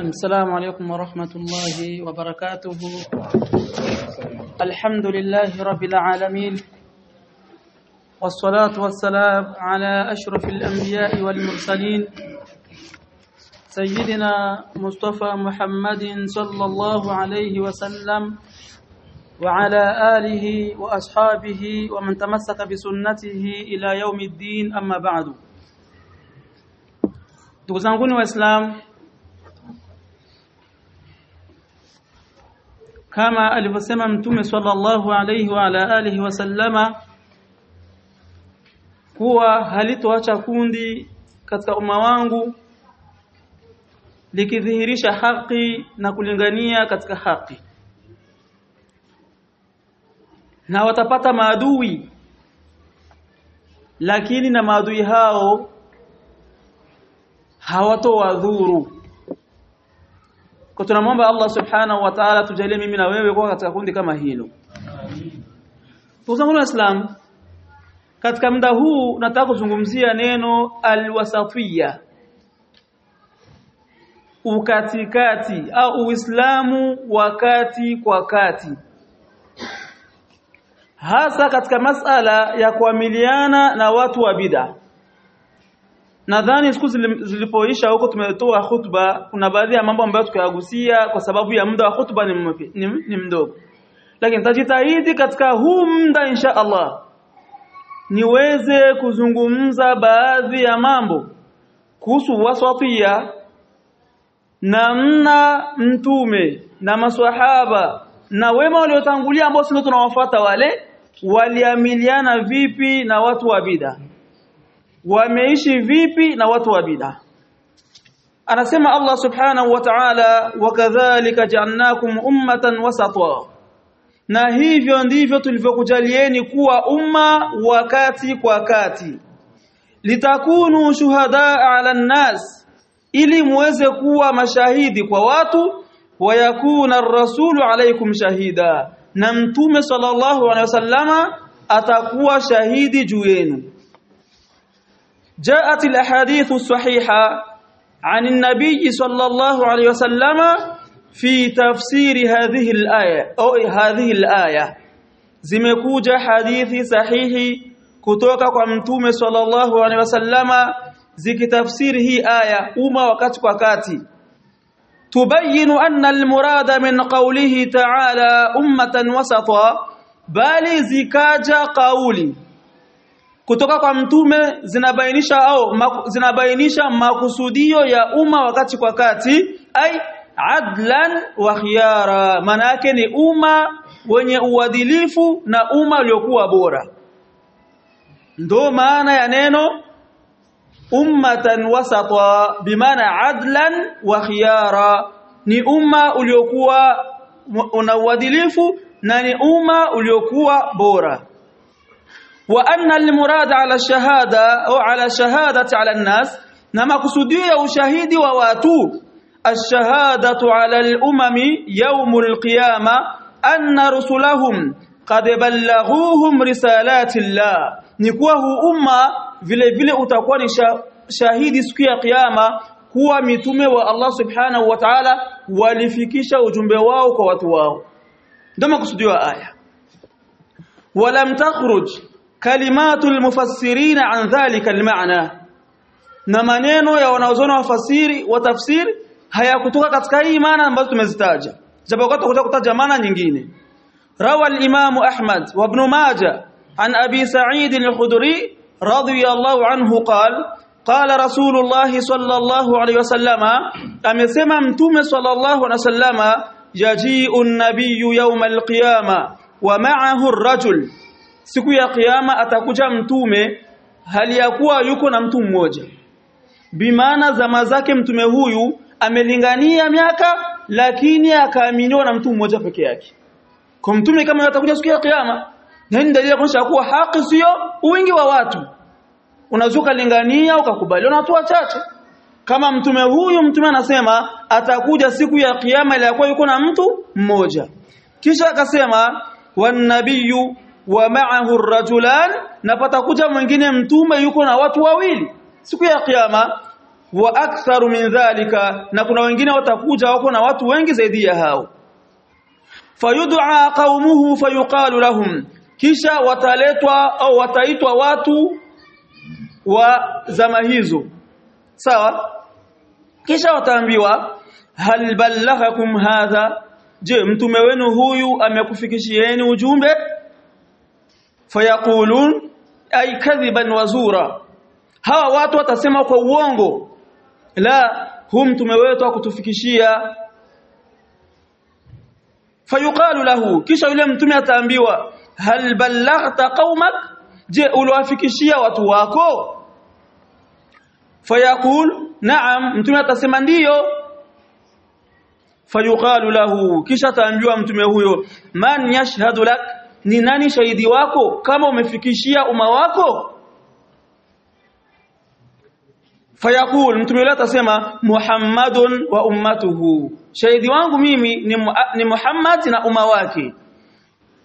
السلام عليكم ورحمة الله وبركاته. الحمد لله رب العالمين والصلاة والسلام على أشرف الأنبياء والمرسلين سيدنا مصطفى محمد صلى الله عليه وسلم وعلى آله وأصحابه ومن تمسك بسنته إلى يوم الدين. أما بعد. تغزنكم وإسلام kama alivyosema mtume sallallahu alayhi wa ala alihi wasallama kuwa halitoacha kundi katika umma wangu likidhihirisha haki na kulingania katika haki. Na watapata maadui lakini na maadui hao hawatowadhuru kwa tunamwomba Allah subhanahu wa ta'ala tujalie mimi na wewe kwa katika kundi kama hilo. Ndugu zangu katika muda huu nataka kuzungumzia neno alwasatiyya. Ukatikati au uislamu wakati kwa kati. Hasa katika masala ya kuamiliana na watu wa bid'a nadhani siku zilipoisha huko tumetoa hutuba, kuna baadhi ya mambo ambayo tukayagusia kwa sababu ya muda wa hutuba ni, ni, ni mdogo. Lakini tajitahidi katika huu muda insha Allah niweze kuzungumza baadhi ya mambo kuhusu waswatia namna mtume na maswahaba na wema waliotangulia ambao sisi tunawafuata wale waliamiliana vipi na watu wa bid'a wameishi vipi na watu wa bid'a? Anasema Allah subhanahu wa ta'ala wakadhalika ja'alnakum ummatan wasata. Na hivyo ndivyo tulivyokujalieni kuwa umma wakati kwa kati. Litakunu shuhada ala nnas ili muweze kuwa mashahidi kwa watu. Wayakuna ar-rasulu alaykum shahida na mtume sallallahu alaihi wasallama atakuwa shahidi juu yenu جاءت الأحاديث الصحيحة عن النبي صلى الله عليه وسلم في تفسير هذه الآية أو هذه الآية. زمكوجة حديث صحيح كتوكا قمتوم صلى الله عليه وسلم زك تفسير هي آية أما وكتك وكاتي تبين أن المراد من قوله تعالى أمة وسطا بل زكاجة قولي. Kutoka kwa mtume zinabainisha au zinabainisha makusudio ya umma wakati kwa kati ai adlan wa khiyara. Maana yake ni umma wenye uadilifu na umma uliokuwa bora. Ndo maana ya neno ummatan wasata bimaana adlan wa khiyara. Ni umma uliokuwa una uadilifu na ni umma uliokuwa bora وأن المراد على الشهادة أو على شهادة على الناس نما قصدية وشهيد وواتو الشهادة على الأمم يوم القيامة أن رسلهم قد بلغوهم رسالات الله نكوه أمة vile vile utakuwa ni shahidi siku ya kiyama kuwa mitume wa Allah subhanahu wa ta'ala walifikisha ujumbe wao kwa watu wao ndio makusudio aya walam takhruj Kalimatu almufassirin an dhalika almaana na maneno ya wanaozona wafasiri wa tafsiri hayakutoka katika hii maana ambazo tumezitaja japokuwa tutakuja kutaja maana nyingine rawa al-imam ahmad wa ibn majah an abi sa'id al-khudri radiyallahu anhu qala qala rasulullah sallallahu alayhi wasallama amesema mtume sallallahu alayhi wasallama yaji'u an-nabiyyu yawm al-qiyama wa ma'ahu ar-rajul siku ya kiyama atakuja mtume hali ya kuwa yuko na mtu mmoja. Bimaana zama zake mtume huyu amelingania miaka lakini akaaminiwa na mtu mmoja peke yake. Kwa mtume kama atakuja siku ya kiyama na ni dalili kuonyesha kuwa haki sio wingi wa watu. Unazuka lingania ukakubaliwa na watu wachache. Kama mtume huyu mtume anasema atakuja siku ya kiyama ile yakuwa yuko na mtu mmoja. Kisha akasema wan nabiyyu wa ma'ahu rajulan na patakuja mwingine mtume yuko na watu wawili. Siku ya kiyama wa aktharu min dhalika na kuna wengine watakuja wako na watu wengi zaidi ya hao. Fayud'a qaumuhu fayuqalu lahum kisha wataletwa au wataitwa watu wa zama hizo. Sawa? Kisha wataambiwa hal ballaghakum hadha? Je mtume wenu huyu amekufikishieni ujumbe fayaqulun ay kadhiban wazura. Hawa watu watasema kwa uongo la hum mtume wetu akutufikishia fayuqalu lahu kisha yule mtume ataambiwa hal ballaghta qaumak? Je uliwafikishia watu wako? Fayaqul na'am mtume atasema ndiyo. Fayuqalu lahu kisha ataambiwa mtume huyo man yashhadu lak ni nani shahidi wako? Kama umefikishia umma wako? Fayaqul mtume yule atasema muhammadun wa ummatuhu. Shahidi wangu mimi ni, ni Muhammad na umma wake.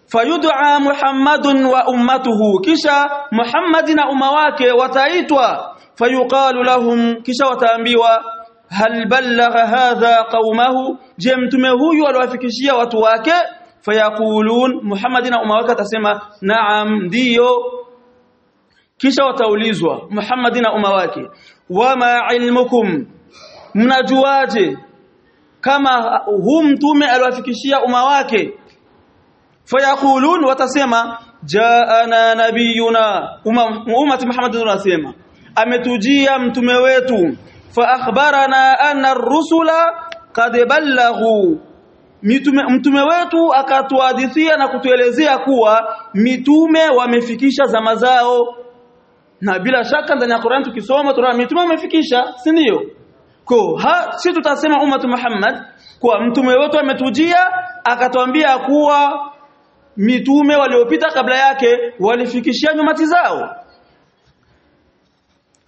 Fayud'a muhammadun wa ummatuhu. Kisha Muhammad na umma wake wataitwa. Fayuqalu lahum kisha wataambiwa hal ballagha hadha qaumahu je mtume huyu aliwafikishia watu wake fayaqulun Muhammad na umma wake atasema naam ndiyo. Kisha wataulizwa Muhammad na umma wake wama ilmukum? Mnajuaje kama huu mtume aliwafikishia umma wake? Fayaqulun watasema jaana nabiyuna. Ummati Muhammad tunasema ametujia mtume wetu. Fa akhbarana anna ar-rusula qad ballaghu mitume mtume wetu akatuhadithia na kutuelezea kuwa mitume wamefikisha zama zao. Na bila shaka ndani ya Qur'an tukisoma tunaona mitume wamefikisha si ndio? Ko ha si tutasema ummatu Muhammad kwa mtume wetu ametujia akatuambia kuwa mitume waliopita kabla yake walifikishia nyumati zao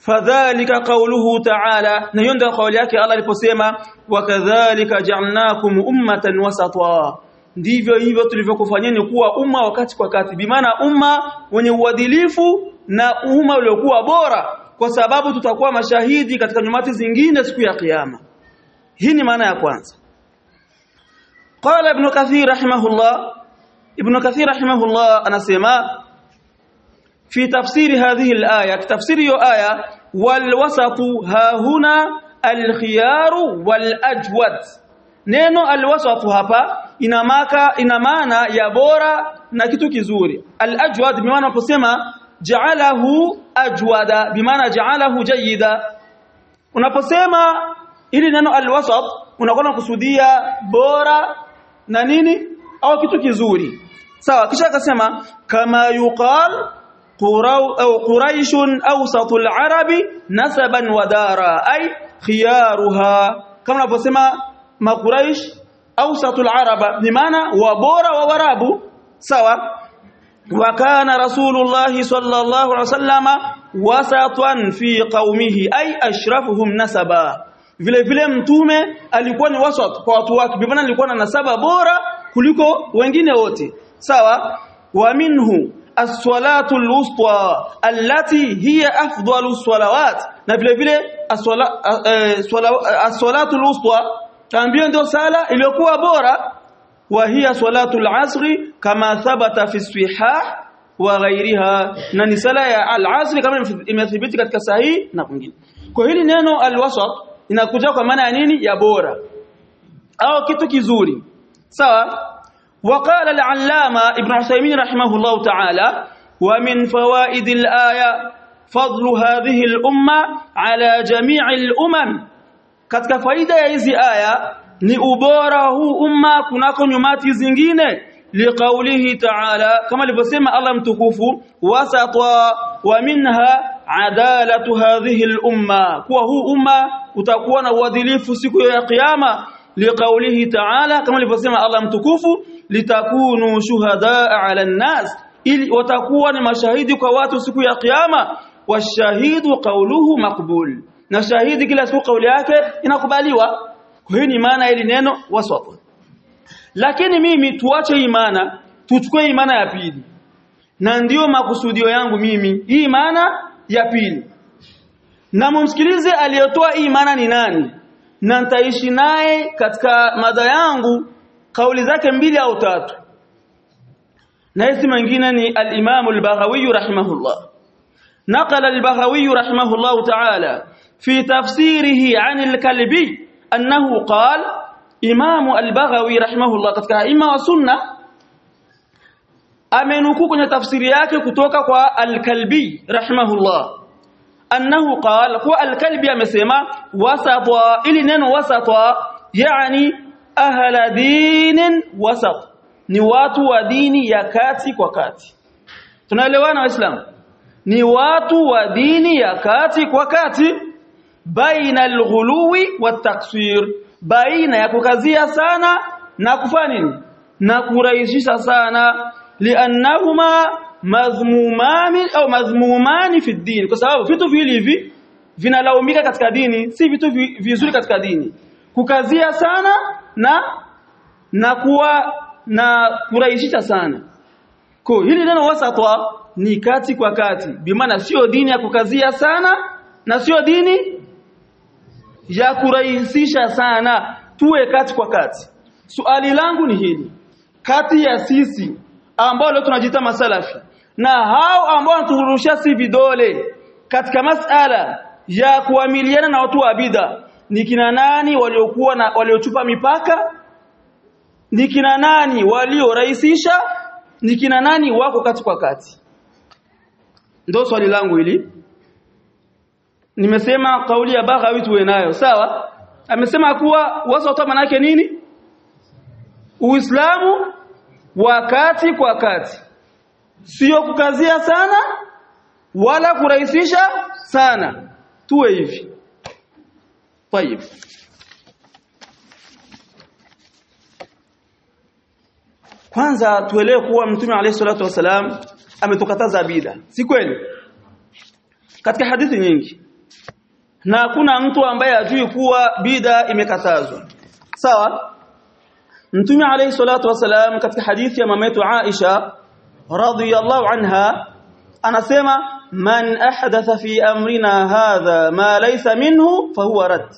fadhalika qawluhu ta'ala na yonda kauli yake Allah aliposema wakadhalika ja'alnakum ummatan wasata. Ndivyo hivyo tulivyokufanyeni kuwa umma wakati kwa wakati bimaana umma wenye uadilifu na umma uliokuwa bora kwa sababu tutakuwa mashahidi katika nyumati zingine siku ya kiyama. Hii ni maana ya kwanza. Qala ibn kathir rahimahullah ibn kathir rahimahullah anasema fi tafsiri hadhihi alaya tafsiri hiyo aya walwasatu hahuna alkhiyaru walajwad neno alwasatu hapa inamaka ina maana ya bora na kitu kizuri alajwad bimaana unaposema ja'alahu ajwada bi maana ja'alahu jayyida unaposema ili neno alwasat unakwenda kusudia bora na nini au kitu kizuri sawa kisha akasema kama yuqal قريش أوسط العرب نسبا ودارا أي خيارها كما نفسما ما قريش أوسط العرب بمعنى وبورا ووراب سوا وكان رسول الله صلى الله عليه وسلم وسطا في قومه أي أشرفهم نسبا vile vile mtume alikuwa ni wasat kwa watu wake bimaana alikuwa na nasaba bora kuliko wengine wote sawa wa minhu as-salatu al-wusta allati hiya afdalu salawat. Na vile vile as-salatu al-wusta tambio ndio sala iliyokuwa bora. Wa hiya salatu al-asri kama thabata fi sihah wa ghairiha na ni sala ya al-asri kama imethibiti katika sahihi na kwingine. Kwa hili neno al-wasat inakuja kwa maana ya nini? Ya bora. Au kitu kizuri. Sawa وقال العلامة ابن عثيمين رحمه الله تعالى ومن فوائد الآية فضل هذه الأمة على جميع الأمم katika faida ya hizi aya ni ubora huu umma kunako nyumati zingine liqaulihi ta'ala kama alivyosema Allah mtukufu wasata wa minha adalatu hadhihi al-umma kuwa huu umma utakuwa na uadilifu siku ya kiyama liqaulihi ta'ala kama alivyosema Allah mtukufu litakunu shuhadaa ala nnas ili watakuwa ni mashahidi kwa watu siku ya kiyama. Washahidu qawluhu maqbul na shahidi kila siku kauli yake inakubaliwa. Kwa hiyo ni maana ili neno waswat lakini mimi tuache imana tuchukue imana ya pili. Na ndiyo makusudio yangu mimi hii imana ya pili. Na mumsikilize aliyetoa imana ni nani na nitaishi naye katika mada yangu kauli zake mbili au tatu na hizi mengine ni al-Imam al-Baghawi rahimahullah نقل البغوي رحمه الله تعالى في تفسيره عن الكلبي أنه قال إمام البغوي رحمه الله. قد إما وسنة؟ أمنكو كن تفسيرياك كتوكا الكلبي رحمه الله. أنه قال هو الكلبي أمسيما وسطا إلي نين وسطا يعني ahla dinin wasat. Ni watu wa dini ya kati kwa kati. Tunaelewana waislamu? Ni watu wa dini ya kati kwa kati. Baina alghuluwi wataksir baina ya kukazia sana na kufanya nini? Na kurahisisha sana. Liannahuma madhmumani au madhmumani fi din kwa sababu vitu vile hivi vinalaumika katika dini si vitu vizuri katika dini kukazia sana na na kuwa na kurahisisha sana. Kwa hili neno wasatwa ni kati kwa kati. Bimaana sio dini ya kukazia sana na sio dini ya kurahisisha sana. Tuwe kati kwa kati. Suali langu ni hili. Kati ya sisi ambao leo tunajiita masalafi na hao ambao wanaturushia si vidole katika masala ya kuamiliana na watu wa bid'a ni kina nani waliokuwa na waliochupa mipaka? Ni kina nani waliorahisisha? Ni kina nani wako kati kwa kati? Ndio swali langu hili. Nimesema kauli ya Baghawi tuwe nayo sawa? Amesema kuwa wasata manake nini? Uislamu wakati kwa kati. Sio kukazia sana wala kurahisisha sana. Tuwe hivi طيب kwanza tuelewe kuwa mtume alayhi salatu wasalam ametukataza bid'a si kweli katika hadithi nyingi na hakuna mtu ambaye ajui kuwa bid'a imekatazwa sawa mtume alayhi salatu wasalam katika hadithi ya mama yetu Aisha radhiyallahu anha anasema man ahdatha fi amrina hadha ma laysa minhu fahuwa rad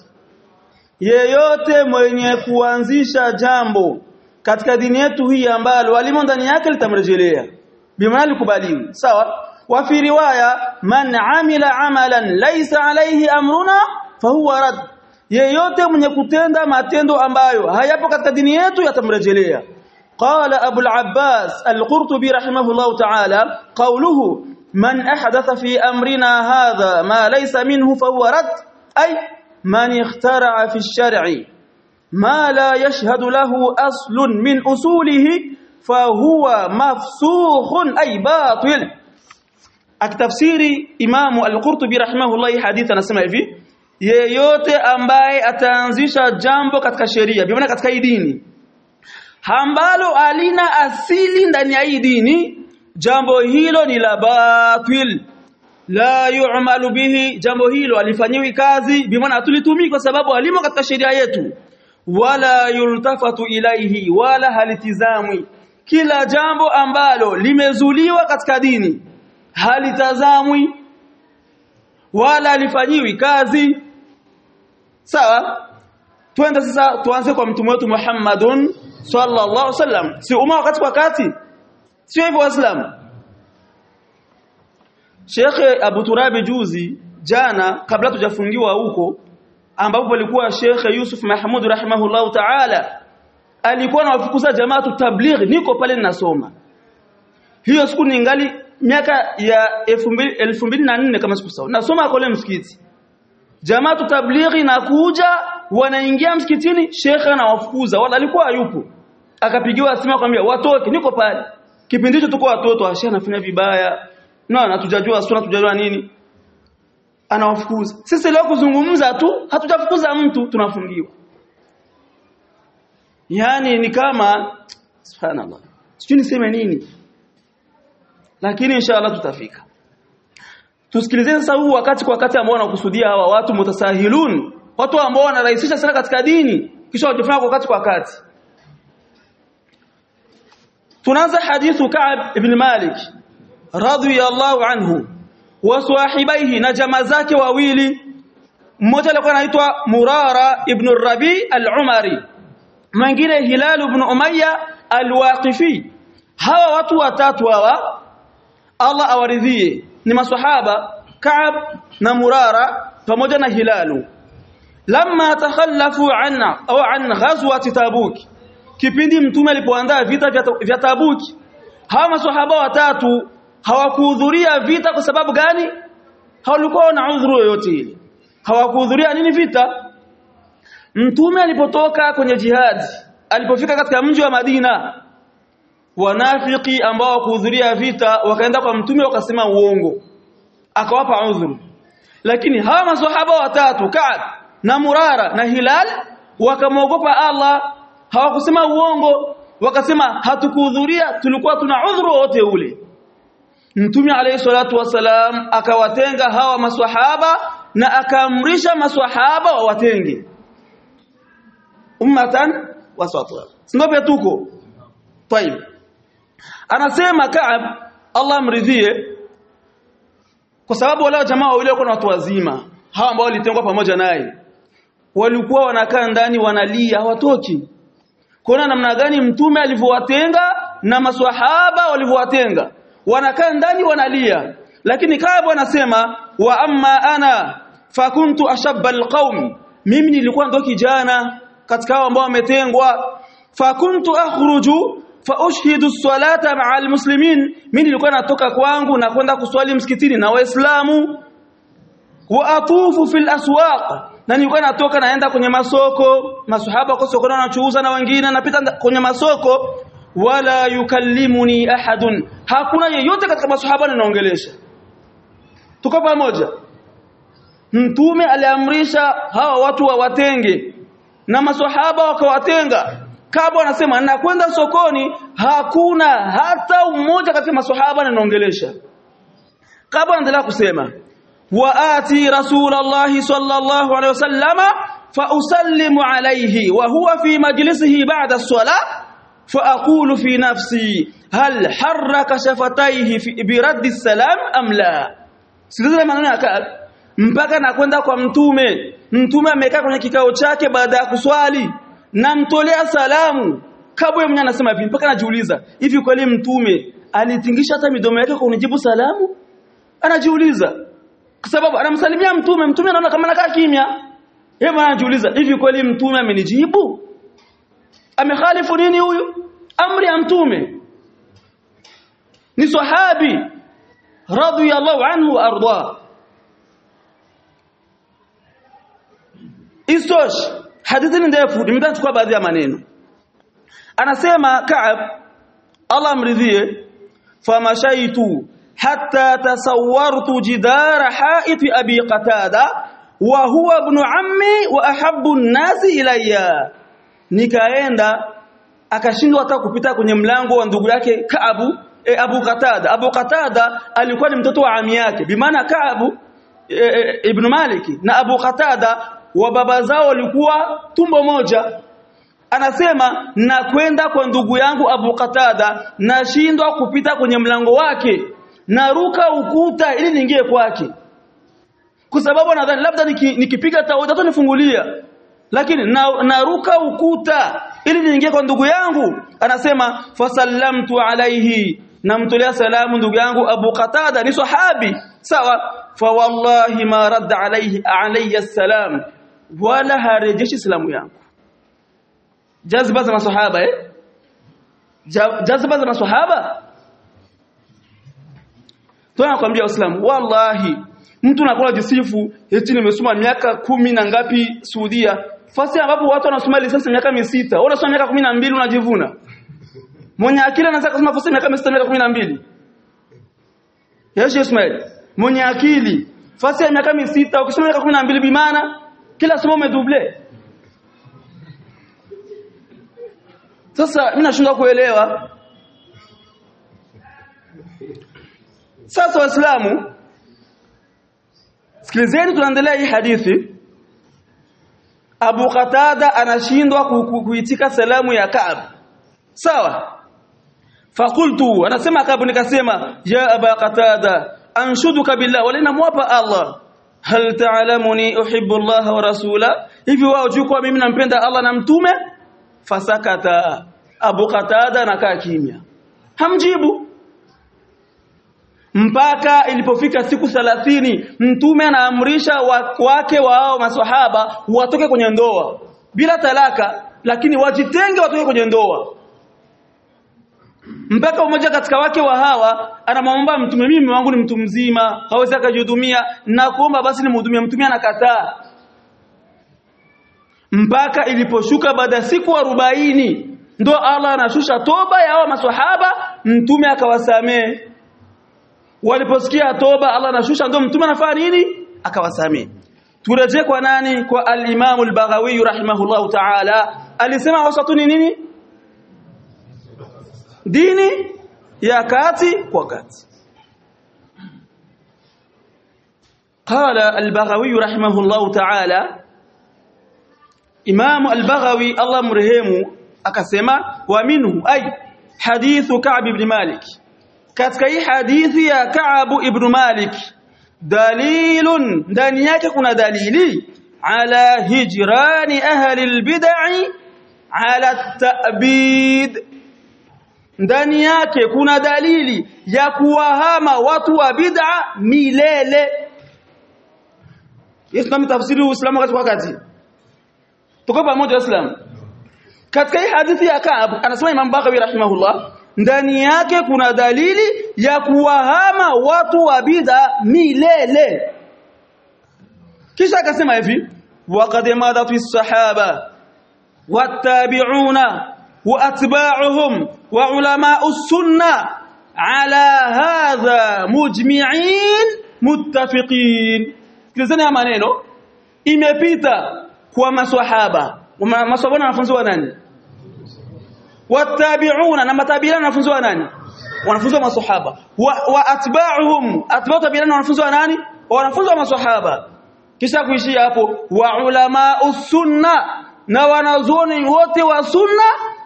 yeyote mwenye kuanzisha jambo katika dini yetu hii ambalo walimo ndani yake litamrejelea bimaana likubaliwi sawa wa fi riwaya man amila amalan laysa alayhi amruna fahuwa rad yeyote mwenye kutenda matendo ambayo hayapo katika dini yetu yatamrejelea قال أبو العباس القرطبي رحمه الله تعالى قوله من أحدث في أمرنا هذا ما ليس منه فهو رد أي من اخترع في الشرع ما لا يشهد له أصل من أصوله فهو مفسوخ أي باطل. اكتفسير إمام القرطبي رحمه الله حديثا نسمع في yeyote ambaye ataanzisha jambo katika sheria bimaana katika hii dini ambalo alina asili ndani ya hii jambo hilo ni la batil. La yu'malu bihi. Jambo hilo alifanyiwi kazi. Bi maana tulitumii kwa sababu alimo katika sheria yetu. Wala yultafatu ilaihi. Wala halitizamwi. Kila jambo ambalo limezuliwa katika dini halitazamwi. Wala alifanyiwi kazi. Sawa? Twende sasa tuanze kwa mtume wetu Muhammadun sallallahu alaihi wasallam. Si umma wakati kwa kati sio hivyo waislamu. Sheikh Abu Turabi juzi jana kabla tujafungiwa huko ambapo alikuwa Sheikh Yusuf Mahmud rahimahullahu ta'ala alikuwa anawafukuza jamaa tabligh. Niko pale ninasoma. Hiyo siku ningali miaka ya 2004 kama sikusahau nasoma kule msikiti. Jamaa tablighi nakuja wanaingia msikitini Sheikh anawafukuza. Wala alikuwa hayupo. Akapigiwa simu akamwambia watoke. Niko pale kipindi hicho tuko watoto ashi anafanya vibaya. Na hatujajua sura hatujajua nini. Anawafukuza. Sisi leo kuzungumza tu hatujafukuza mtu tunafungiwa. Yani ni kama subhanallah. Sijui niseme nini. Lakini inshallah tutafika. Tusikilize sasa huu wakati kwa wakati ambao wanakusudia hawa watu mutasahilun. Watu ambao wanarahisisha sana katika dini. Kisha wajifanya kwa wakati kwa wakati tunaanza hadithu Ka'ab ibn Malik radiyallahu anhu waswahibaihi na jamaa zake wawili mmoja alikuwa anaitwa Murara ibn Rabi al-Umari mwingine Hilal ibn Umayya al-Waqifi hawa watu watatu hawa Allah awaridhie ni maswahaba Ka'ab na Murara pamoja na Hilalu lamma takhallafu anna au an ghazwati Tabuk kipindi mtume alipoandaa vita vya Tabuk hawa maswahaba watatu hawakuhudhuria vita kwa sababu gani? Hawalikuwa na udhuru yoyote ile hawakuhudhuria nini vita? Mtume alipotoka kwenye jihad alipofika katika mji wa Madina wanafiki ambao kuhudhuria vita wakaenda kwa mtume wakasema uongo. Akawapa udhuru. Lakini hawa maswahaba watatu Ka'b na Murara na Hilal wakamwogopa Allah hawakusema uongo wakasema hatukuhudhuria tulikuwa tuna udhuru wote ule Mtume alayhi salatu wasalam akawatenga hawa maswahaba na akaamrisha maswahaba wawatenge ummatan wasata singope tuko طيب anasema Ka'ab Allah mridhie kwa sababu wale jamaa wale walikuwa watu wazima hawa ambao walitengwa pamoja naye walikuwa wanakaa ndani wanalia hawatoki kuona namna gani mtume alivyowatenga na maswahaba walivyowatenga. Wanakaa ndani wanalia. Lakini Kaabu anasema wa amma ana fakuntu ashabba alqaum mimi nilikuwa ndo kijana katika hao ambao wametengwa. Fakuntu akhruju fa ushhidu as-salata ma'a al-muslimin. Mimi nilikuwa natoka kwangu na kwenda kuswali msikitini na waislamu. Wa atufu fil aswaq na nilikuwa natoka naenda kwenye masoko. Masuhaba kwa sokoni wanachuuza na wengine napita kwenye masoko. Wala yukallimuni ahadun. Hakuna yeyote katika maswahaba ninaongelesha. Tuko pamoja. Mtume aliamrisha hawa watu wawatenge. Na maswahaba wakawatenga. Kabla anasema nakwenda sokoni hakuna hata mmoja katika maswahaba ninaongelesha. Kabla anaendelea kusema waati rasulallahi sallallahu alaihi wasallama fa usallimu alayhi wa huwa fi majlisihi ba'da as-salah فأقول في نفسي هل حرك شفتيه في برد السلام أم لا sikiliza maneno ya Kaab mpaka nakwenda kwa mtume mtume amekaa kwenye kikao chake baada ya kuswali namtolea salamu kabwe mwenye anasema hivi mpaka najiuliza hivi kweli mtume alitingisha hata midomo yake kwa kunijibu salamu anajiuliza kwa sababu anamsalimia mtume mtume anaona kama anakaa kimya. Yeye anajiuliza hivi kweli mtume amenijibu? Amekhalifu nini huyu? Amri ya mtume. Ni sahabi radhiyallahu anhu arda. Istosh hadithi ndefu nimechukua baadhi ya maneno. Anasema Ka'ab Allah amridhie famashaitu hatta tasawwartu jidara haiti abi qatada wa huwa ibn ammi wa ahabbu an-nasi ilayya. Nikaenda akashindwa hata kupita kwenye mlango wa ndugu yake Kaabu e, Abu Qatada. Abu Qatada alikuwa ni mtoto wa ami yake bimaana Kaabu e, e, Ibn Malik na Abu Qatada wa baba zao walikuwa tumbo moja. Anasema nakwenda kwa ndugu yangu Abu Qatada nashindwa kupita kwenye mlango wake naruka ukuta ili niingie kwake. Kwa sababu nadhani labda nikipiga niki tawada nifungulia. Lakini na, naruka ukuta ili niingie kwa ndugu yangu. Anasema fasallamtu alaihi namtolea salamu ndugu yangu Abu Qatada ni sahabi. Sawa? Fa wallahi ma radda alaihi alayya salam. Wala harejeshi salamu yangu. Jazba za masahaba eh? Jazba za maswahaba tunakwambia waislamu wallahi mtu anakula jisifu eti nimesoma miaka kumi na ngapi Saudia. Fasi ambapo watu wanasoma lisansi miaka misita wewe unasoma miaka kumi na mbili unajivuna. Mwenye akili anaweza kusoma fasi miaka misita miaka kumi na mbili. Yesu Ismail. Mwenye akili fasi ya miaka misita ukisoma miaka kumi na mbili bimana kila somo umedouble sasa mimi nashindwa kuelewa sasa waislamu sikilizeni tunaendelea hii hadithi. Abu Qatada anashindwa kuitika salamu ya Kaab. Sawa? Fakultu anasema Kaab nikasema ya Aba Qatada anshuduka billah wala namwapa Allah. Hal ta'lamuni uhibbu Allah wa rasula hivi wao juu mimi nampenda Allah na mtume? Fasakata. Abu Qatada nakaa kimya. Hamjibu mpaka ilipofika siku 30 mtume anaamrisha wake wao maswahaba watoke kwenye ndoa. Bila talaka lakini wajitenge watoke kwenye ndoa. Mpaka mmoja katika wake wa hawa anamwomba mtume mimi wangu ni mtu mzima hawezi akajihudumia. Na kuomba basi nimhudumie. Mtume anakataa. Mpaka iliposhuka baada ya siku arobaini ndo Allah anashusha toba ya hawa maswahaba mtume akawasamee waliposikia toba Allah anashusha ndo mtume anafanya nini akawasamee turejee kwa nani kwa al-Imam al-Baghawi rahimahullahu ta'ala alisema wasatuni nini dini ya kati kwa kati قال البغوي رحمه الله تعالى امام البغوي الله مرحمه akasema wa minhu ay hadithu Ka'b ibn Malik katika hii hadithi ya Ka'b ibn Malik dalilun ndani yake kuna dalili ala hijrani ahli albid'i ala ta'bid ndani yake kuna dalili ya kuwahama watu wa bid'a milele Yesu tafsiri Uislamu katika wakati tuko pamoja Waislamu katika hii hadithi ya Kaab anasema Imam Baghawi rahimahullah ndani yake kuna dalili ya kuwahama watu wa bid'a milele. Kisha akasema hivi waqad madat as-sahaba wattabi'una wa atba'uhum wa ulama'u sunna ala hadha mujmi'in muttafiqin. Ya maneno. Imepita kwa maswahaba. Maswahaba wanafunzi wa nani wattabi'una na matabi'ina wanafunzi wa nani? Wanafunzi wa maswahaba. Wa, wa atba'uhum atba'u tabi'ina wanafunzi wa nani? Wanafunzi wa maswahaba. Kisha kuishia hapo wa ulama sunna na wanazuoni wote wa sunna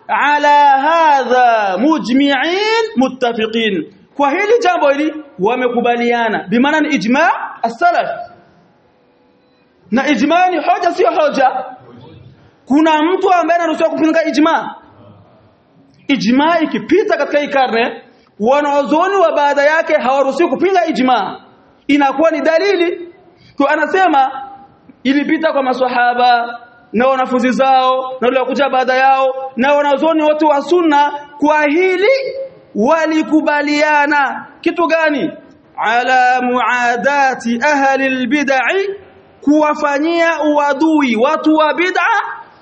ala hadha mujmi'in muttafiqin. Kwa hili jambo hili wamekubaliana. Bimaana ni ijma' as-salaf. Na ijma' ni hoja sio hoja. Kuna mtu ambaye anaruhusiwa kupinga ijma ijma ikipita katika hii karne wanaozoni wa baada yake hawaruhusiwi kupinga ijma. Inakuwa ni dalili. Kwa anasema ilipita kwa maswahaba na wanafunzi zao na wale wakuja baada yao na wanaozoni wote wa sunna kwa hili walikubaliana. Kitu gani? Ala muadati ahli albid'i kuwafanyia uadui watu wa bid'a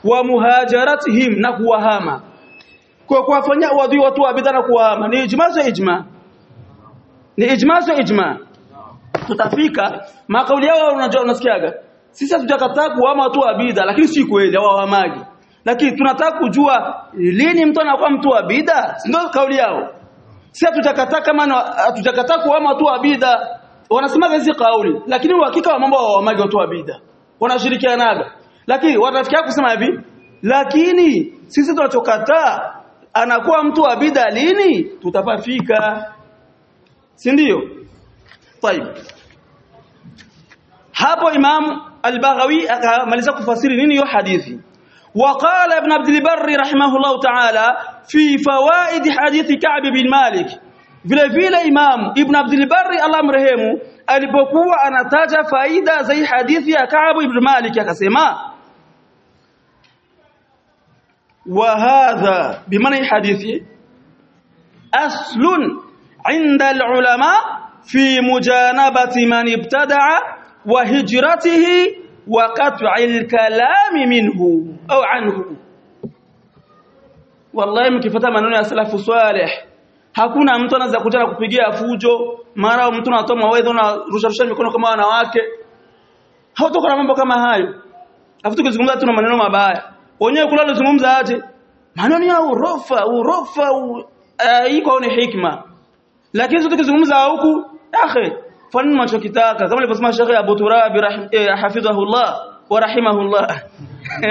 wa muhajaratihim na kuwahama kwa kuwafanyia uadui watu wa bid'a na ni ijma za ijma. Ni ijma za ijma. Tutafika makauli yao unajua unasikiaga? Sisi hatujakataa kuhama watu wa bid'a lakini si kweli hawahamaji. Lakini tunataka kujua lini mtu anakuwa mtu wa bid'a ndio kauli yao? Sisi hatujakataa kama hatujakataa kuhama watu wa bid'a. Wanasema hizi kauli lakini uhakika wa mambo hawahamaji watu wa bid'a. Wanashirikianaga. Lakini watafikia kusema hivi lakini sisi tunachokataa anakuwa mtu wa bid'a lini tutapafika si ndio طيب hapo imam al-Baghawi akamaliza kufasiri nini hiyo hadithi وقال ابن عبد البر رحمه الله تعالى في فوائد حديث كعب بن مالك vile vile imam ibn Abdul Barri Allah mrehemu alipokuwa anataja faida za hadithi ya Ka'b ibn Malik akasema wa بمعنى حديثي hadithi عند العلماء في مجانبة fi ابتدع وهجرته وقطع الكلام منه wa عنه wallahi mkifuata maneno ya salafu salih hakuna mtu anaweza kuja kupigia fujo mara mtu anatoa mawaidha na rusha mikono kama wanawake. Hautoka na mambo kama hayo. Afu tukizungumza tuna maneno mabaya wenyewe kula lozungumza aje? Maneno ya urofa urofa iko ni hikma. Lakini tukizungumza huku akhi fani mnachokitaka kama alivyosema Sheikh Abu Turabi hafidhahullah wa rahimahullah.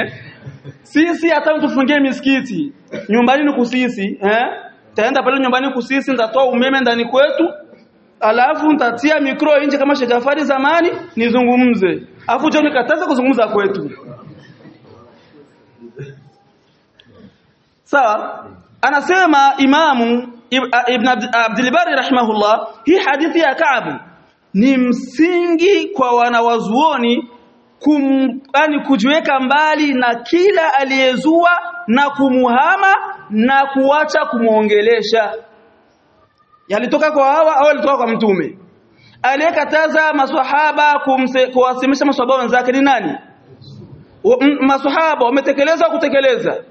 Sisi hata tufungie misikiti. Nyumbani ni kusisi eh? Taenda pale nyumbani kusisi nitatoa umeme ndani kwetu. Alafu nitatia mikro nje kama Sheikh Jafari zamani nizungumze. Afu je nikataza kuzungumza kwetu sawa? Anasema imamu ibn Abdul Bari rahimahullah hii hadithi ya Kaabu ni msingi kwa wanawazuoni kum, yani kujiweka mbali na kila aliyezua na kumuhama na kuacha kumuongelesha. Yalitoka kwa hawa au yalitoka kwa mtume? Aliyekataza maswahaba kuwasimisha maswahaba wenzake ni nani? Maswahaba wametekeleza kutekeleza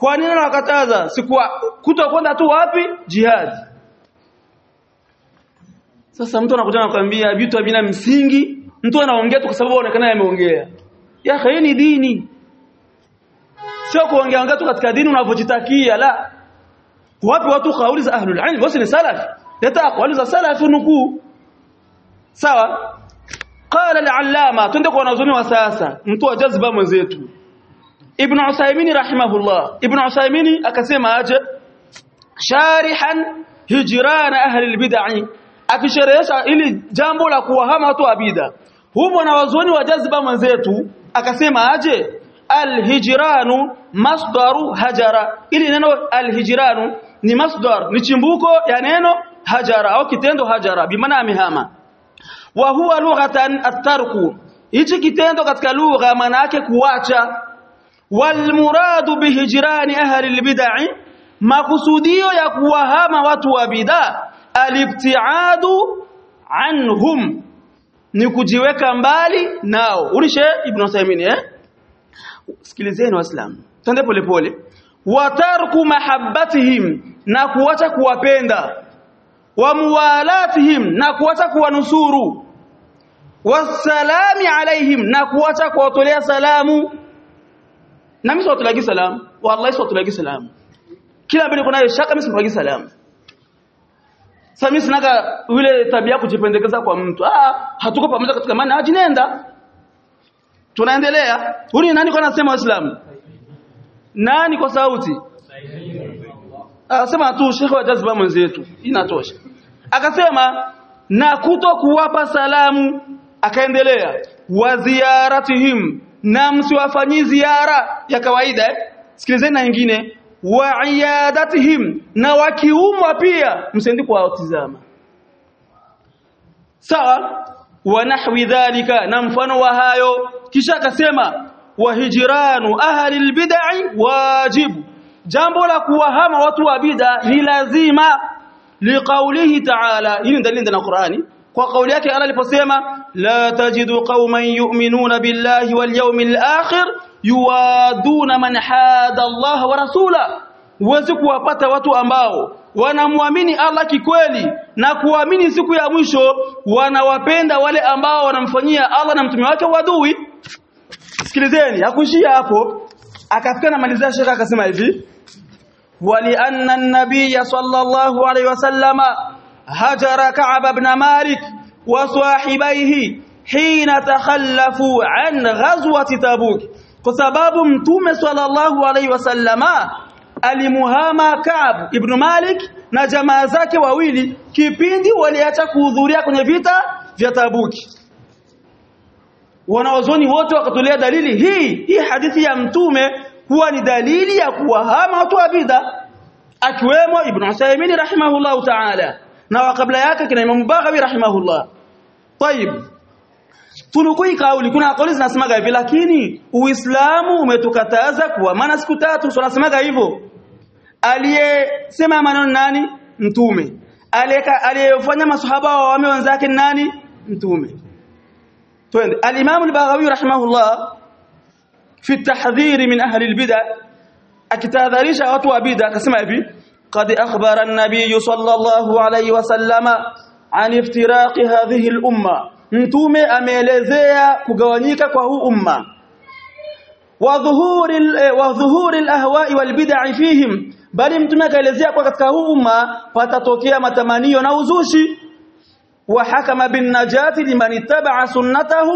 kwa nini wakataza sikuwa kutokwenda tu wapi? Jihad. Sasa mtu anakuja anakuambia vitu havina msingi. Mtu anaongea tu kwa sababu anaonekana ameongea. Ya khaini ni dini. Sio kuongea ongea tu katika dini unavyojitakia la. Wapi watu kauli za ahlul ilm? Wasi ni salaf leta kauli za salaf nukuu. Sawa? Qala al-allama twende kwa wanazuoni wa sasa. Mtu wa jazba mwenzetu ibn usaymin rahimahullah ibn usaymin akasema aje sharihan hijran ahli al-bid'ah akisherehesha ili jambo la kuwahama watu wa bid'a hupo wanazuoni wa jazba mwenzetu akasema aje alhijranu masdaru hajara ili neno alhijranu ni masdar ni chimbuko ya neno hajara au kitendo hajara bimaana amehama wa huwa lughatan at-tarku hichi kitendo katika lugha maana yake kuacha wal muradu bihijrani ahli albid'i makusudio ya kuwahama watu wa bid'a alibtiadu anhum ni kujiweka mbali nao. Ulishe ibn Uthaymeen eh? Sikilizeni waislamu pole pole. Watarku mahabbatihim na kuwacha kuwapenda. Wa muwalatihim na kuwacha kuwanusuru. Wasalami alaihim na kuwacha kuwatolea salamu na mimi siwatolea salamu wallahi siwatolea salamu kila mbele kuna shaka mimi siwatolea salamu sasa mimi sinaka ile tabia kujipendekeza kwa mtu. Ah hatuko pamoja katika maana haji nenda tunaendelea. Huyu nani kwa anasema waislamu nani kwa sauti? Akasema tu shekhi wa jazba mwenzetu. Inatosha. Akasema na kuto kuwapa salamu. Akaendelea wa ziyaratihim na msiwafanyi ziara ya kawaida eh? sikilizeni na nyingine. Wa iadatihim na wakiumwa pia msiendi kuwatizama sawa? Wa nahwi dhalika na mfano wa hayo. Kisha akasema wa hijranu ahli albid'i wajib jambo la kuwahama watu wa bid'a ni lazima. Liqaulihi ta'ala hii ndani ndani na Qur'ani kwa kauli yake aliposema la tajidu qauman yu'minuna billahi wal yawmil akhir yuwaduna man hada Allah wa rasula uweze kuwapata watu ambao wanamwamini Allah kikweli na kuamini siku ya mwisho wanawapenda wale ambao wanamfanyia Allah na mtume wake wadui sikilizeni hakuishia hapo. Akafika na malizia shekha akasema hivi wali anna an-nabiy sallallahu alayhi wasallama هجر كعب بن مالك وصاحبيه حين تخلفوا عن غزوة تبوك بسبب متوم صلى الله عليه وسلم المهام كعب ابن مالك نجم زكي وويلي كبندي وليعتا كحضريه كني فيتا في تبوك وأنا wote wakatolea dalili hii هي هي ya mtume هو ni dalili ya kuwahama watu wa bidha akiwemo ibn Usaymin rahimahullahu na kabla yake kina Imam Baghawi rahimahullah طيب tunukui kauli kuna kauli zinasemaga hivi lakini Uislamu umetukataza kuwa maana siku tatu tunasemaga hivyo aliyesema maneno nani mtume aliyefanya masahaba wa wame wenzake nani mtume twende al-Imam al-Baghawi rahimahullah fi at-tahdhir min ahli al-bid'ah akitahadharisha watu wa bid'ah akasema hivi qad أخبر النبي صلى الله عليه وسلم عن افتراق هذه الأمة. mtume ameelezea kugawanyika kwa huu umma wa dhuhuri wa dhuhuri alahwa'i walbid'i fihim bali mtume akaelezea kwa katika huu umma patatokea matamanio na uzushi وحكم بالنجاة لمن اتبع سنته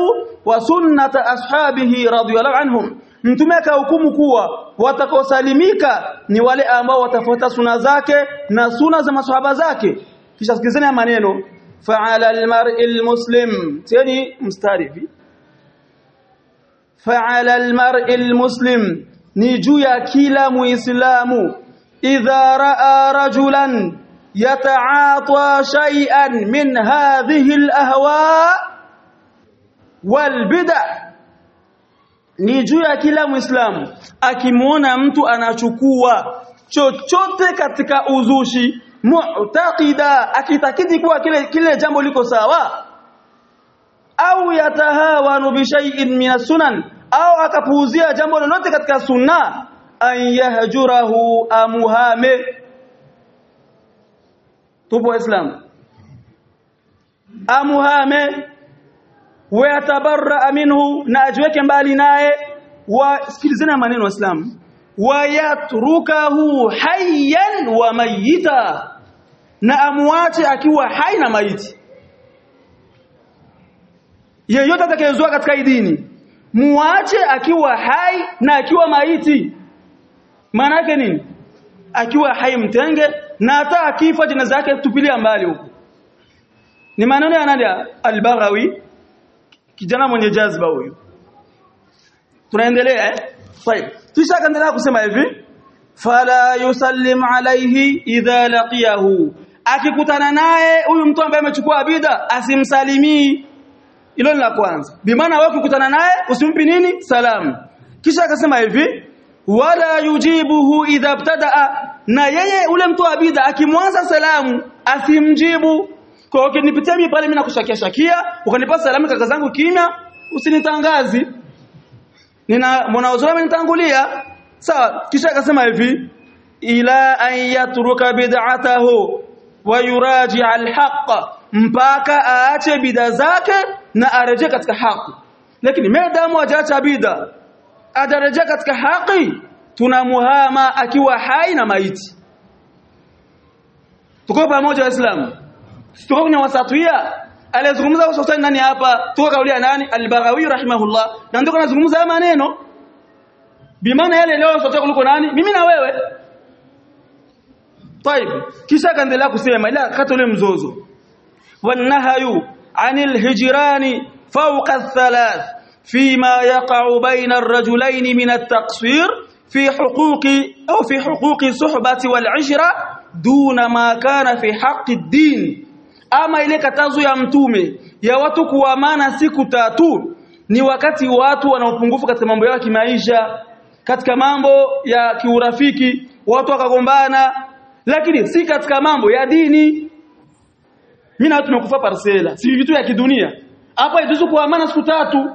وسنة أصحابه رضي الله عنهم mtume akahukumu kuwa watakaosalimika ni wale ambao watafuata suna zake na suna za maswahaba zake kisha sikilizeni maneno fa'ala al-mar'i al-muslim tani mstari hivi fa'ala al-mar'i al-muslim ni juu ya kila muislamu idha ra'a rajulan yata'ata shay'an min hadhihi al-ahwa wal bid'ah ni juu ya kila muislamu akimuona mtu anachukua chochote katika uzushi mu'taqida akitakidi kuwa kile kile jambo liko sawa au yatahawanu bi shay'in min sunan au akapuuzia jambo lolote katika sunna an yahjurahu amuhame tupo waislamu amuhame wayatabarra minhu na ajiweke mbali naye wasikilizeni maneno waislamu wayatrukahu hayyan wa mayita. Na amwache akiwa hai na maiti. Yeyote atakayezua katika dini muache akiwa hai na akiwa maiti. Maana yake nini? Akiwa hai mtenge na hata akifa jinaza yake tupilia mbali huko ni maneno ya nani al-Baghawi kijana mwenye jazba huyu tunaendelea eh طيب kisha akaendelea kusema hivi fala yusallim alayhi idha laqiyahu akikutana naye huyu mtu ambaye amechukua bid'a asimsalimii hilo ni la kwanza bimaana wewe ukikutana naye usimpi nini salamu kisha akasema hivi wala yujibuhu idha btadaa na yeye ule mtu wa akimwanza salamu asimjibu. Kwa ukinipitia mimi pale mimi nakushakia shakia ukanipa salamu kaka zangu kimya usinitangazi. Nina mwanaozora amenitangulia. Sawa kisha akasema hivi ila an yatruka bid'atahu wa yuraji alhaq mpaka aache bid'a zake na arejee katika haki lakini madamu hajaacha bid'a atarejea katika haki tunamuhama akiwa hai na maiti tuko pamoja waislamu tuko kwenye wasatuia alizungumza hususan nani hapa tuko kaulia nani al-Baghawi rahimahullah na ndio anazungumza haya maneno bimaana yale leo sote kuliko nani mimi na wewe طيب kisha kaendelea kusema ila kata ule mzozo wanahayu anil hijrani fawqa thalath فيما يقع بين الرجلين من التقصير في حقوق أو في حقوق الصحبة والعشرة دون ما كان في حق الدين ama ile katazo ya mtume ya watu kuamana siku tatu ni wakati watu wana upungufu katika mambo yao ya kimaisha katika mambo ya kiurafiki watu wakagombana lakini si katika mambo ya dini mimi na watu tumekufa parsela si vitu ya kidunia hapa ituzu kuamana siku tatu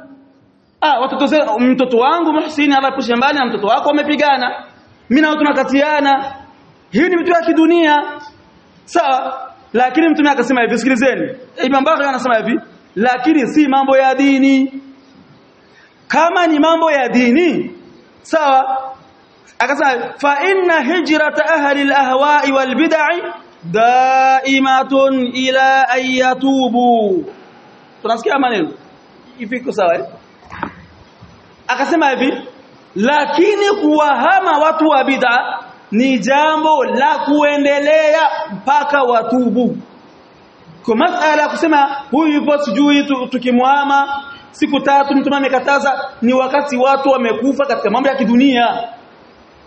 ah watoto mtoto wangu Muhsin hapa shambani na mtoto wako wamepigana. Mimi na tunakatiana. Hii ni vitu wa kidunia. Sawa? Lakini mtume akasema hivi sikilizeni. Imam Bakari anasema hivi lakini si mambo ya dini. Kama ni mambo ya dini sawa? Akasema fa inna hijrata ahli al-ahwa'i wal bid'i daimatun ila ayatubu tunasikia maneno? Ifiko sawa? eh? Akasema hivi lakini kuwahama watu wa bid'a ni jambo la kuendelea mpaka watubu. Kwa masala kusema huyu yupo sijui tukimwama siku tatu mtu amekataza ni wakati watu wamekufa katika mambo ya kidunia.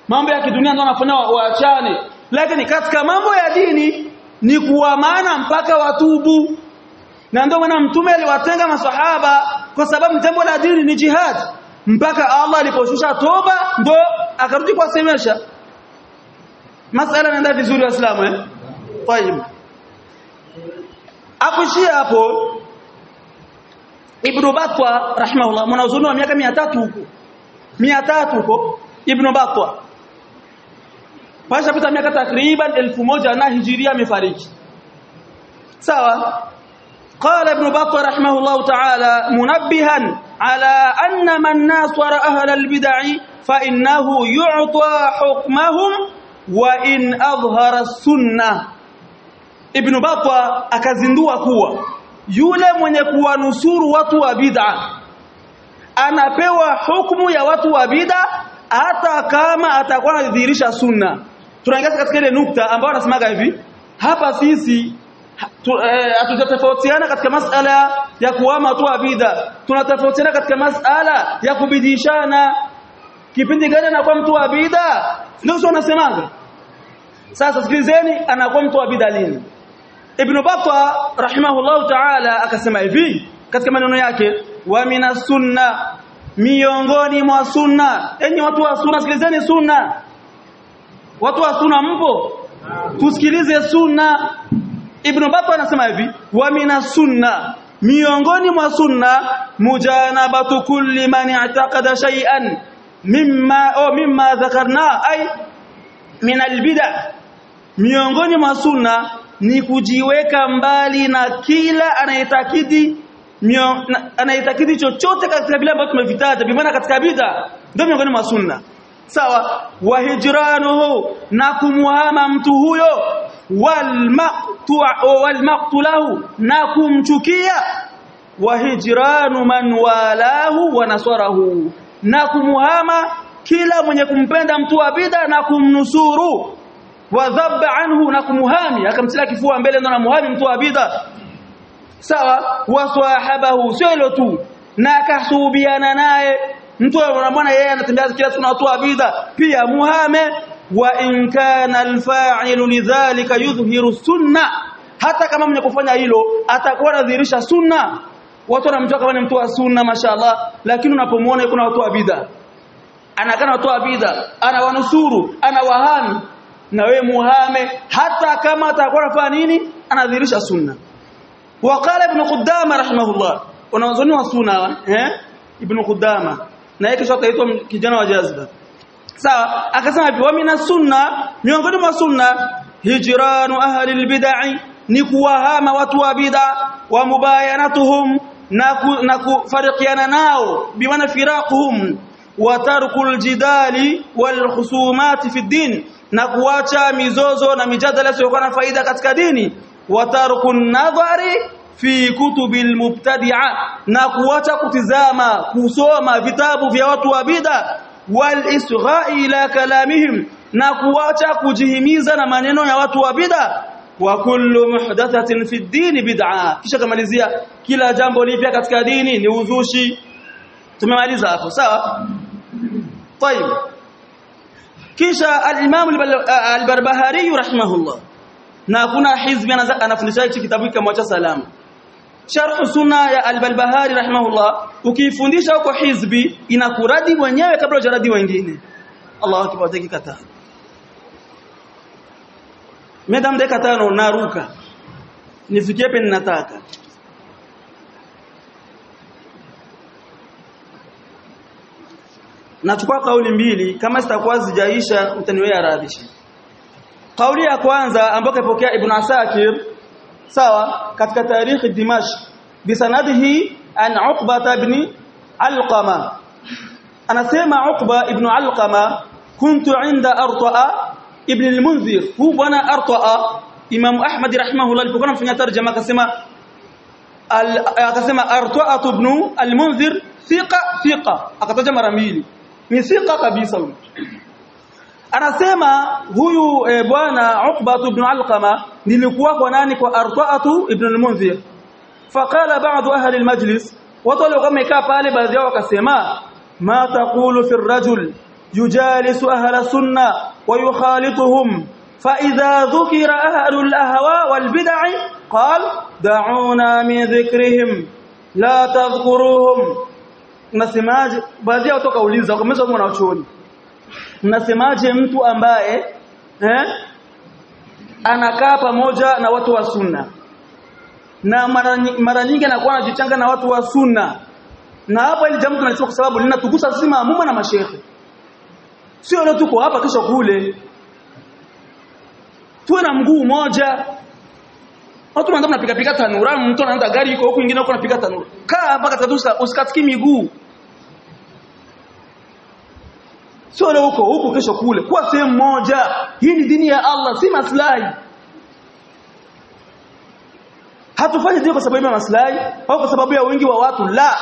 Mambo ya kidunia ndio wanafanya waachane. Lakini katika mambo ya dini ni kuamana mpaka watubu. Na ndio maana mtume aliwatenga maswahaba kwa sababu jambo la dini ni jihad mpaka Allah aliposhusha toba ndo akarudi kwa semesha masala naenda vizuri waislamu eh? Tayib akushia hapo. Ibn Batwa rahimahullah mwanazuni wa miaka 300 huko. 300 huko Ibn Batwa. Pasha pita miaka takriban 1000 na hijiria amefariki. Sawa? قال ابن بطة رحمه الله تعالى منبها على أن من ناصر أهل البدع فإنه يعطى حكمهم وإن أظهر السنة ابن بطة akazindua kuwa yule mwenye kuwanusuru watu wa bid'a anapewa hukumu ya watu wa bid'a hata kama atakuwa anadhihirisha sunna tunaangalia katika ile nukta ambayo anasemaga hivi hapa sisi hatujatofautiana katika masala ya kuama tu abida bid'a tunatofautiana katika masala ya kubidishana. Kipindi gani anakuwa mtu wa bid'a ndio sio anasemaga sasa sikilizeni anakuwa mtu wa bid'a lini? Ibn Battah rahimahullah ta'ala akasema hivi katika maneno yake wa minas sunna miongoni mwa sunna. Enyi watu wa sunna sikilizeni sunna. Watu wa sunna mpo? Tusikilize sunna Ibn Battah anasema hivi wa mina sunna miongoni mwa sunna mujanabatu kulli man i'taqada shay'an mimma au mimma dhakarna ay min albid'a miongoni mwa sunna ni kujiweka mbali na kila anayetakidi anayetakidi chochote katika vile ambavyo tumevitaja bimaana katika bid'a ndio miongoni mwa sunna. Sawa wa hijranuhu na kumuhama mtu huyo wal lahu na kumchukia. Wa hijranu man walahu wa nasarahu na kumuhama kila mwenye kumpenda mtu wa bid'a na kumnusuru. Wadhabba anhu na kumuhami akamtilia kifua mbele ndo anamuhami mtu wa bid'a. Sawa? Waswahabahu sio hilo tu. Na akasubiana naye mtu anamwona yeye anatembea kila siku na watu wa bid'a. Pia muhame wa in kana alfa'ilu lidhalika yudhhiru sunna. Hata kama mwenye kufanya hilo atakuwa anadhihirisha sunna. Watu wanamjua kama ni mtu wa sunna mashallah lakini unapomuona kuna watu wa bid'a. Anakana watu wa bid'a anawanusuru anawahami na we muhame. Hata kama atakuwa anafanya nini anadhihirisha sunna. Waqala ibn qudama rahimahullah. Unaozoni wa sunna eh? Ibn qudama na yake kisha ataitwa kijana wa jazba sawa akasema hivi wa mina sunna miongoni mwa sunna hijranu ahli albid'i ni kuwahama watu wa bid'a wa mubayanatuhum na ku, na kufarikiana nao bimaana firaquhum wa tarkul jidali wal khusumati fi din na kuacha mizozo na mijadala isiyokuwa na faida katika dini wa tarkun nadhari fi kutubil mubtadi'a na kuacha kutizama kusoma vitabu vya watu wa bid'a wal isgha'i ila kalamihim na kuacha kujihimiza na maneno ya watu wa bid'a wa kullu muhdathatin fi dini bid'a kisha kamalizia kila jambo lipya katika dini ni uzushi tumemaliza hapo sawa طيب kisha al-Imam al-Barbahari rahimahullah na kuna hizbi anafundisha hichi kitabu kama cha salama sharh sunna ya al-Balbahari rahimahullah ukifundisha huko hizbi inakuradi mwenyewe kabla hujaradi wengine. Allahu akbar dakika tano Madam dakika tano naruka. Nifikie pe ninataka nachukua kauli mbili kama zitakuwa zijaisha utaniwea radhi. Kauli ya kwanza ambayo kapokea ibn asakir sawa katika tarikhi dimashq bisanadihi an uqba ibn alqama anasema uqba ibn alqama kuntu inda arta'a ibn al-munzir hu bwana arta'a imam ahmad rahimahullah alipokuwa anafanya tarjama akasema akasema arta'a ibn al-munzir thiqa thiqa akataja mara mbili ni thika kabisa huyu anasema huyu e, bwana Uqba ibn Alqama nilikuwa kwa nani kwa Arta'atu ibn al-Munzir? Faqala ba'd ahli al-majlis watu walikuwa wamekaa pale baadhi yao wakasema ma taqulu fi ar-rajul yujalisu ahla sunna wa yukhalituhum idha dhukira ahlu al-ahwa wal-bid'i qal da'una min dhikrihim la tadhkuruhum mnasemaje baadhi yao toka uliza kumeza mwana wachuoni mnasemaje mtu ambaye eh anakaa pamoja na watu wa sunna? Na mara, nyingi anakuwa anajichanga na watu wa sunna. Na hapa ili jambo tunalisema kwa sababu linatugusa sisi maamuma na mashehe sio leo tuko hapa kisha kule. Tuwe na mguu mmoja. Watu wanaanza kupiga piga tanura, mtu anaanza gari yuko huku nyingine huko anapiga tanura. Kaa mpaka tatusa usikatiki miguu. Sio leo huko huko kesho kule. Kwa sehemu moja. Hii ni dini ya Allah, si maslahi. Hatufanyi dini kwa sababu ya maslahi au kwa sababu ya wingi wa watu la.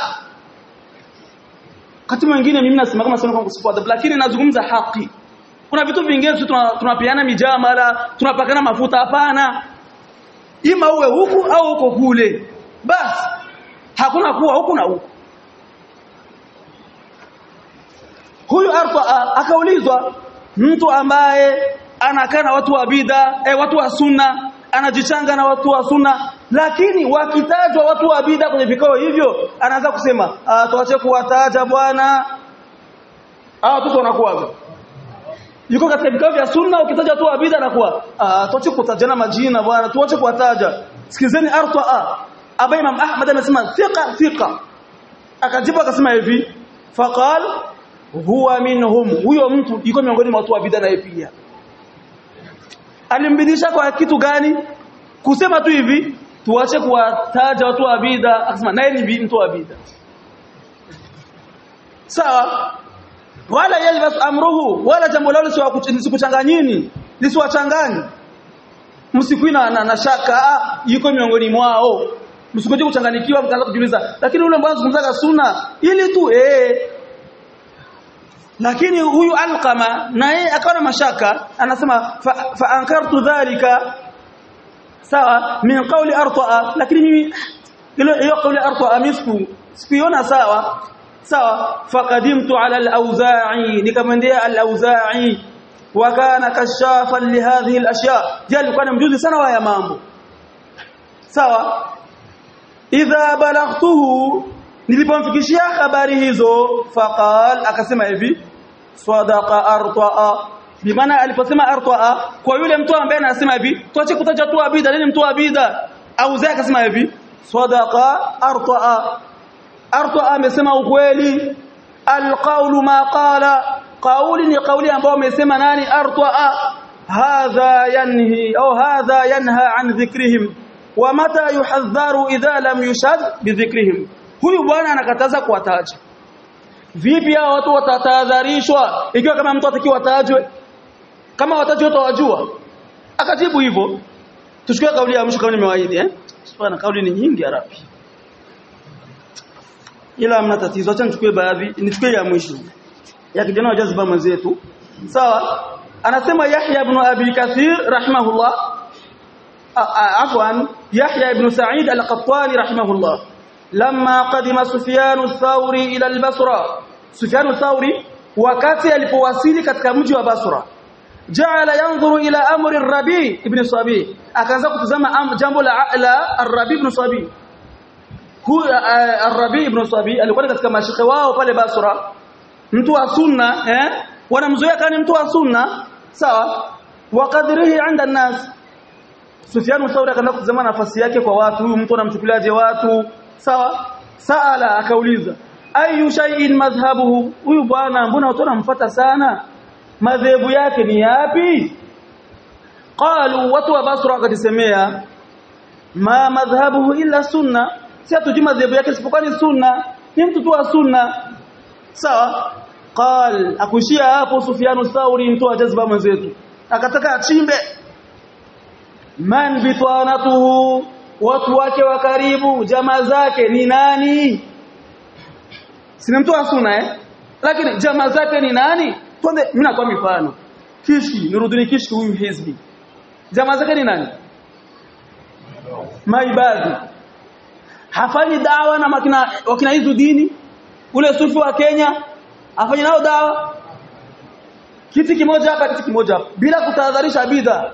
Wakati mwingine mimi nasema kama sana kwa kusifuata lakini nazungumza haki. Kuna vitu vingine tunapiana mijamala, tunapakana mafuta hapana ima uwe huku au huko kule basi hakuna kuwa huku na huku huyu arfa akaulizwa mtu ambaye anakaa na watu wa bid'a eh, watu wa sunna anajichanga na watu wa sunna lakini wakitajwa watu wa bid'a kwenye vikao hivyo anaanza kusema ah tuache kuwataja bwana. Ah watu wanakuwa yuko katika vikao vya sunna ukitaja watu wa bid'a anakuwa ah tuache kutajana majina bwana tuache kuwataja. Sikizeni arfa aba imam ahmad anasema thiqa thiqa. Akajibu akasema hivi faqal huwa minhum. Huyo mtu yuko miongoni mwa watu wa bid'a naye pia alimbidisha kwa kitu gani? Kusema tu hivi tuache kuwataja watu wa bid'a akasema naye ni mtu wa bid'a sawa? Wala yalbas amruhu wala jambo lao lisikuchanganyini lisiwachanganye msikui na, na shaka yuko miongoni mwao. Msikuje kuchanganikiwa mkaanza kujiuliza lakini ule mbona zungumzaga sunna ili tu eh lakini huyu alqama na yeye akawa mashaka anasema fa, fa ankartu dhalika. Sawa min qawli artaa. Lakini mimi hiyo qawli artaa misku sikuiona sawa. Sawa faqadimtu ala al-auza'i nikamwendea al-auza'i wa kana kashafan li hadhihi al-ashya. Je alikuwa ni mjuzi sana wa ya mambo? Sawa idha balaghtuhu nilipomfikishia habari hizo faqal akasema hivi sadaqa artaa. Bimaana aliposema artaa kwa yule mtu ambaye anasema hivi tuache kutaja tu abida. Nini mtu abida? Au zaka akasema hivi sadaqa artaa. Artaa amesema ukweli. Alqaulu ma qala. Qauli ni qauli ambao amesema nani? Artaa. Hadha yanhi au hadha yanha an dhikrihim. Wa mata yuhadharu idha lam yushad bidhikrihim huyu bwana anakataza kuwataja vipi hao watu watatahadharishwa? Ikiwa kama mtu atakiwa atajwe. Kama watajwe wote akajibu hivyo. Tuchukue kauli ya mwisho kama nimewaahidi eh? Subhana kauli ni nyingi arabi. Ila mna tatizo. Acha nichukue baadhi nichukue ya mwisho. Ya kijana wa jazba mwenzetu. Sawa? Anasema Yahya ibn Abi Kathir rahimahullah. Afwan. Yahya ibn Sa'id al-Qattani rahimahullah لما قدم سفيان الثوري إلى البصره سفيان الثوري wakati alipowasili katika mji wa Basra jaala yanzuru ila amri ar-Rabi ibn Sabi akaanza kutazama jambo la la ar-Rabi ibn Sabi huyu ar-Rabi ibn Sabi alikuwa katika mashikhe wao pale Basra mtu wa sunna eh wanamzoea kama mtu wa sunna sawa wa qadrihi 'inda an-nas Sufyan al-Thawri akaanza kutazama nafasi yake kwa watu huyu mtu anamchukuliaje watu sawa? Saala akauliza ayu shay'in madhhabuhu? Huyu bwana mbona watu wanamfuata sana? Madhehebu yake ni yapi? Qalu watu wa basra wakatisemea ma madhhabuhu illa sunna. Si hatujui madhehebu yake isipokuwa ni sunna ni mtu tu wa sunna. Sawa? Qal akushia hapo Sufyanu Thauri mtu wa jazba mwenzetu. Akataka achimbe. Man bitwanatuhu watu wake wa karibu jamaa zake ni nani? Sina mtu asuna eh? Lakini jamaa zake ni nani? Twende mimi nakuwa mifano. Kishi nirudini kishi huyu hizbi. Jamaa zake ni nani? Maibadhi. Hafanyi dawa na makina wakina hizo dini? Ule sufi wa Kenya afanye nao dawa? Kiti kimoja hapa kiti kimoja bila kutahadharisha bidha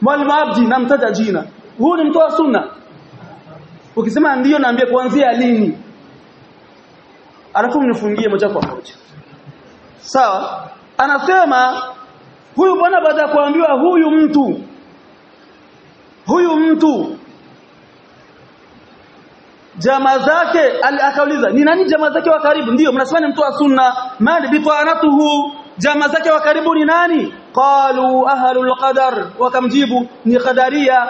Mwalimu Abdi namtaja jina huu ni mtu wa sunna. Ukisema ndio naambia kuanzia lini? Alafu mnifungie moja kwa moja. Sawa? Anasema huyu bwana baada ya kuambiwa huyu mtu huyu mtu jamaa zake akauliza ni nani jamaa zake wa karibu? Ndio mnasema ni mtu wa sunna. Mali bitwanatuhu jamaa zake wa karibu ni nani? Qalu ahlul qadar. Wakamjibu ni qadaria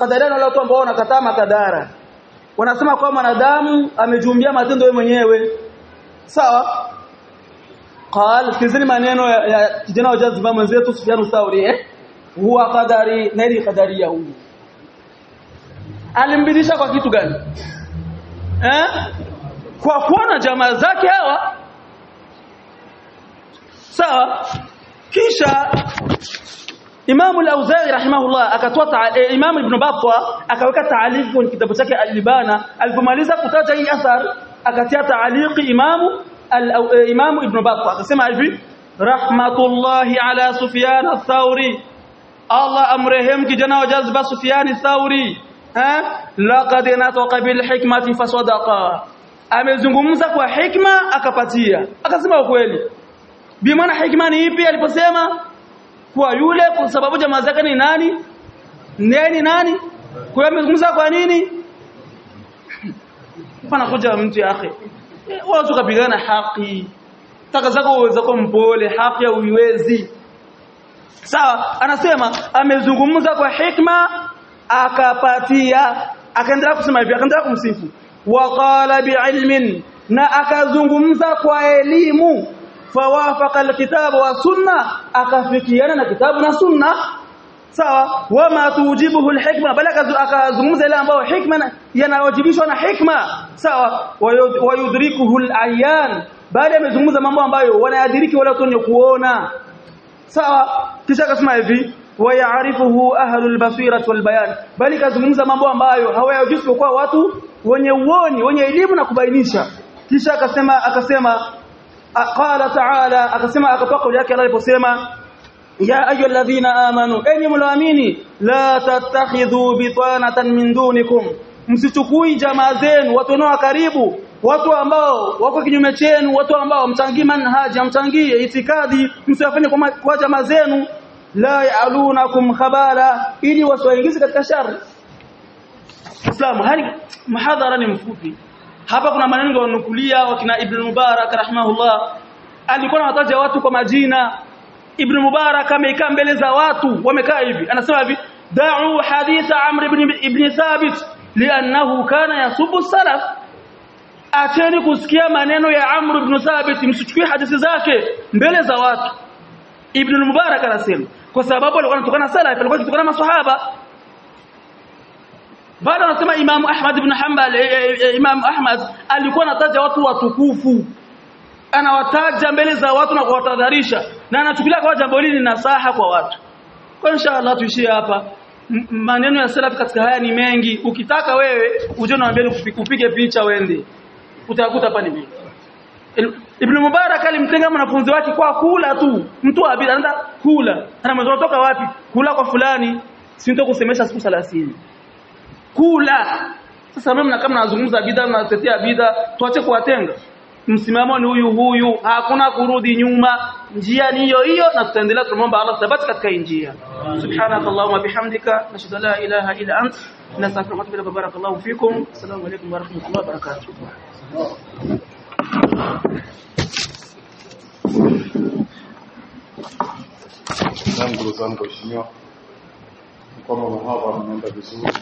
qadaria wale watu ambao wanakataa makadara wanasema kwa mwanadamu amejumbia matendo yeye mwenyewe. Sawa? Qal kizini maneno ya, kijana wa jazba mwenzetu Sufyan Thauri eh? Huwa qadari nani qadaria huyu? Alimbidisha kwa kitu gani? Eh? Kwa kuona jamaa zake hawa. Sawa? Kisha Imam al-Auza'i rahimahullah akatoa e, Imam Ibn Battah akaweka taaliki kwenye kitabu chake Al-Libana alipomaliza kutaja hii athar akatia taaliki Imam e, Imam Ibn Battah akasema hivi rahmatullahi ala Sufyan ath-Thawri Allah amrehemu kijana wa jazba Sufyan ath-Thawri eh laqad nataqa bil hikmati fasadaqa amezungumza kwa hikma akapatia akasema ukweli bi maana hikma ni ipi aliposema kwa yule kwa sababu jamaa zake ni nani? Nani nani? Kwa amezungumza kwa nini? Pana kuja mtu yake watu kapigana haki. Taka zako uweza kuwa mpole haki uiwezi sawa anasema amezungumza kwa hikma akapatia akaendelea kusema hivi akaendelea kumsifu. Waqala biilmin na akazungumza kwa elimu alkitabu wa sunna akafikiana na kitabu na sunna sawa wama tujibuhu alhikma bali akazungumza ile ambayo hikma yanawajibishwa na hikma sawa wayudrikuhu alayan bali amezungumza mambo ambayo wanayadiriki wale watu wenye kuona sawa kisha akasema hivi wayaarifuhu ahlul basirah wal bayan bali kazungumza mambo ambayo hawayajui kwa watu wenye uoni wenye elimu na kubainisha kisha akasema akasema qala ta'ala akasema akatoa kauli yake aliposema ya ayyuhalladhina amanu enyi mlaamini la tattakhidhu bitanatan min dunikum msichukui jamaa zenu watu wanao karibu watu ambao wako kinyume chenu watu ambao mtangii manhaji mtangii itikadi msiwafanye kwa, kwa jamaa zenu la ya'lunakum khabala ili wasiwaingize katika shari Islam hali mahadhara ni mfupi hapa kuna maneno yananukulia wakina Ibn Mubarak rahimahullah. Alikuwa anawataja watu kwa majina. Ibn Mubarak amekaa mbele za watu wamekaa hivi. Anasema hivi da'u haditha Amr ibn ibn Thabit li'annahu kana yasubu salaf. Acheni kusikia maneno ya Amr ibn Thabit msichukue hadithi zake mbele za watu. Ibn Mubarak anasema kwa sababu alikuwa anatokana salaf alikuwa anatokana maswahaba baada anasema Imam Ahmad ibn Hanbal e, e, Imam Ahmad alikuwa anataja watu watukufu. Anawataja mbele za watu na kuwatadharisha. Na anachukulia kwa jambo hili ni nasaha kwa watu. Kwa inshallah tuishie hapa. Maneno ya salaf katika haya ni mengi. Ukitaka wewe uje niambie upige picha wende utakuta hapa ni mingi Ibn Mubarak alimtenga mwanafunzi wake kwa kula tu. Mtu wa anaenda kula. Anamwambia unatoka wapi? Kula kwa fulani. Si kusemesha siku 30 kula sasa mimi kama nazungumza bid'a na tetea bid'a tuache kuwatenga msimamo ni huyu huyu hakuna kurudi nyuma njia ni hiyo hiyo na tutaendelea kumomba Allah thabati katika njia subhanakallahumma bihamdika nashhadu la ilaha illa ant nastaghfiruka wa barakallahu fikum assalamu alaykum wa rahmatullahi wa barakatuh zangu zangu heshimiwa kama mahaba mnaenda vizuri.